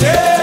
Yeah.